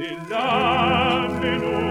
in la menor.